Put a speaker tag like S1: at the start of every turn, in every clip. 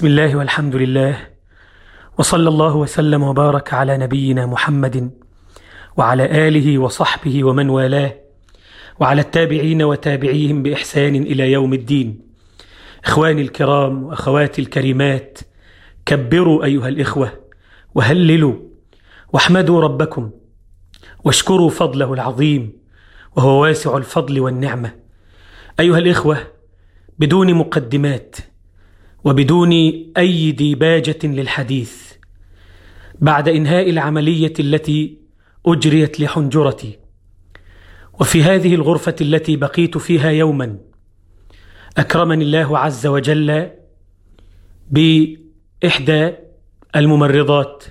S1: بسم الله والحمد لله وصلى الله وسلم وبارك على نبينا محمد وعلى آله وصحبه ومن والاه وعلى التابعين وتابعيهم بإحسان إلى يوم الدين. إخواني الكرام وأخواتي الكريمات كبروا أيها الإخوة وهللوا واحمدوا ربكم واشكروا فضله العظيم وهو واسع الفضل والنعمة. أيها الإخوة بدون مقدمات وبدون أي ديباجة للحديث بعد إنهاء العملية التي أجريت لحنجرتي. وفي هذه الغرفة التي بقيت فيها يوما أكرمني الله عز وجل بإحدى الممرضات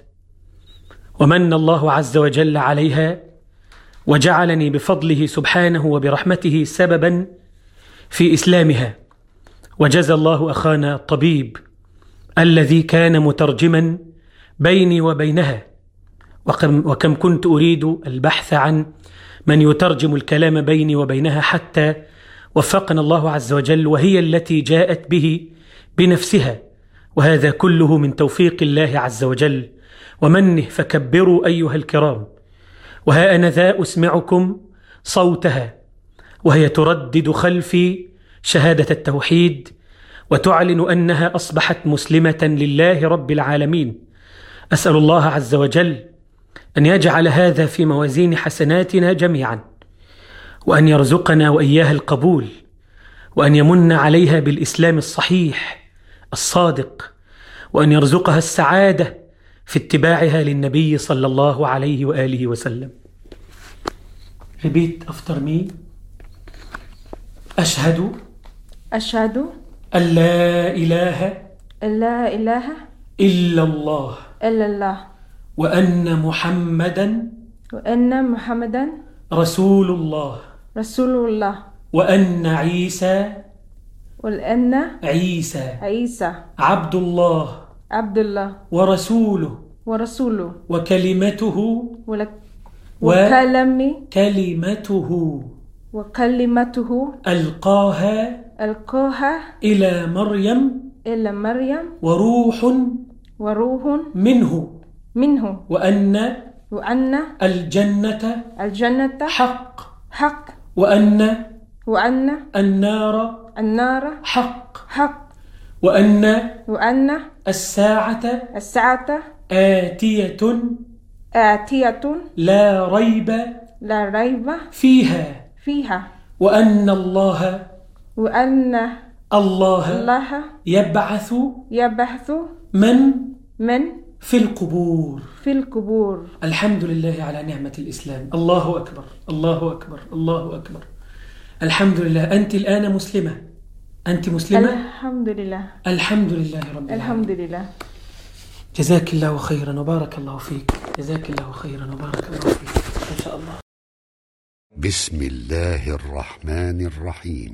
S1: ومن الله عز وجل عليها وجعلني بفضله سبحانه وبرحمته سببا في إسلامها. وجزى الله أخانا الطبيب الذي كان مترجما بيني وبينها. وكم, وكم كنت أريد البحث عن من يترجم الكلام بيني وبينها حتى وفقنا الله عز وجل وهي التي جاءت به بنفسها. وهذا كله من توفيق الله عز وجل ومنه فكبروا أيها الكرام. وها أنا ذا أسمعكم صوتها وهي تردد خلفي شهادة التوحيد وتعلن أنها أصبحت مسلمة لله رب العالمين. أسأل الله عز وجل أن يجعل هذا في موازين حسناتنا جميعا وأن يرزقنا وإياها القبول وأن يمن عليها بالإسلام الصحيح الصادق وأن يرزقها السعادة في اتباعها للنبي صلى الله عليه وآله وسلم. Repeat after me. أشهد
S2: أشهد
S1: أن لا إله
S2: لا إله
S1: إلا الله.
S2: إلا الله.
S1: وأن محمدا
S2: وأن محمدا
S1: رسول الله.
S2: رسول الله.
S1: وأن عيسى
S2: وأن
S1: عيسى
S2: عيسى
S1: عبد الله
S2: عبد الله.
S1: ورسوله.
S2: ورسوله.
S1: وكلمته.
S2: ولك
S1: و-
S2: وكلمي
S1: كلمته.
S2: وكلمته.
S1: ألقاها
S2: ألقاها
S1: إلى مريم
S2: إلى مريم
S1: وروح
S2: وروح
S1: منه.
S2: منه.
S1: وأن
S2: وأن
S1: الجنة
S2: الجنة
S1: حق.
S2: حق.
S1: وأن
S2: وأن
S1: النار
S2: النار
S1: حق.
S2: حق.
S1: وأن
S2: وأن
S1: الساعة
S2: الساعة
S1: آتية
S2: آتية
S1: لا ريب
S2: لا ريب
S1: فيها.
S2: فيها.
S1: وأن الله
S2: وأن
S1: الله
S2: الله
S1: يبعث
S2: يبحث
S1: من
S2: من
S1: في القبور.
S2: في القبور.
S1: الحمد لله على نعمة الإسلام. الله أكبر. الله أكبر. الله أكبر. الحمد لله. أنت الآن مسلمة؟ أنت مسلمة؟
S2: الحمد لله.
S1: الحمد لله رب العالمين.
S2: الحمد لله.
S1: جزاك الله خيرا وبارك الله فيك. جزاك الله خيرا وبارك الله فيك. ما شاء الله.
S3: بسم الله الرحمن الرحيم.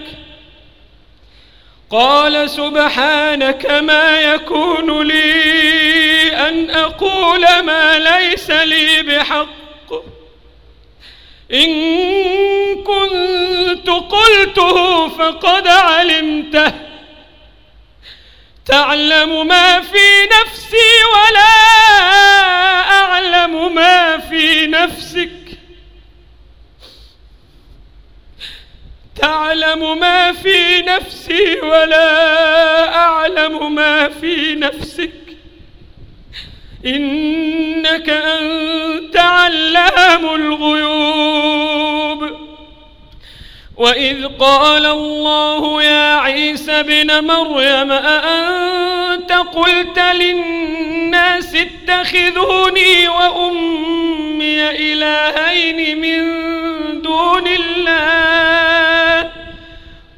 S4: قال سبحانك ما يكون لي أن أقول ما ليس لي بحق. إن كنت قلته فقد علمته. تعلم ما في نفسي ولا أعلم ما في نفسك تعلم ما في نفسي ولا أعلم ما في نفسك. إنك أنت علام الغيوب. وإذ قال الله يا عيسى ابن مريم أأنت قلت للناس اتخذوني وأمي إلهين من دون الله؟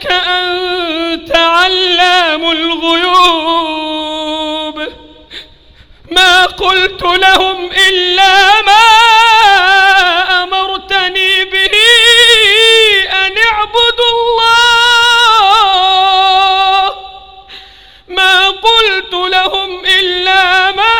S4: إنك أنت علام الغيوب. ما قلت لهم إلا ما أمرتني به أن اعبدوا الله. ما قلت لهم إلا ما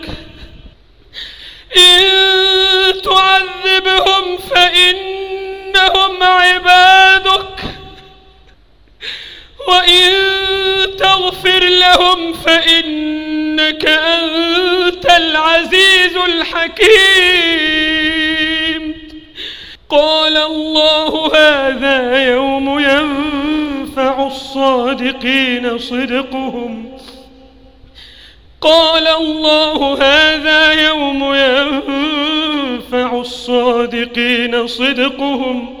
S4: الحكيم. قال الله هذا يوم ينفع الصادقين صدقهم. قال الله هذا يوم ينفع الصادقين صدقهم.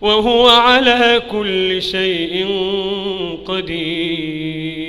S4: وهو على كل شيء قدير.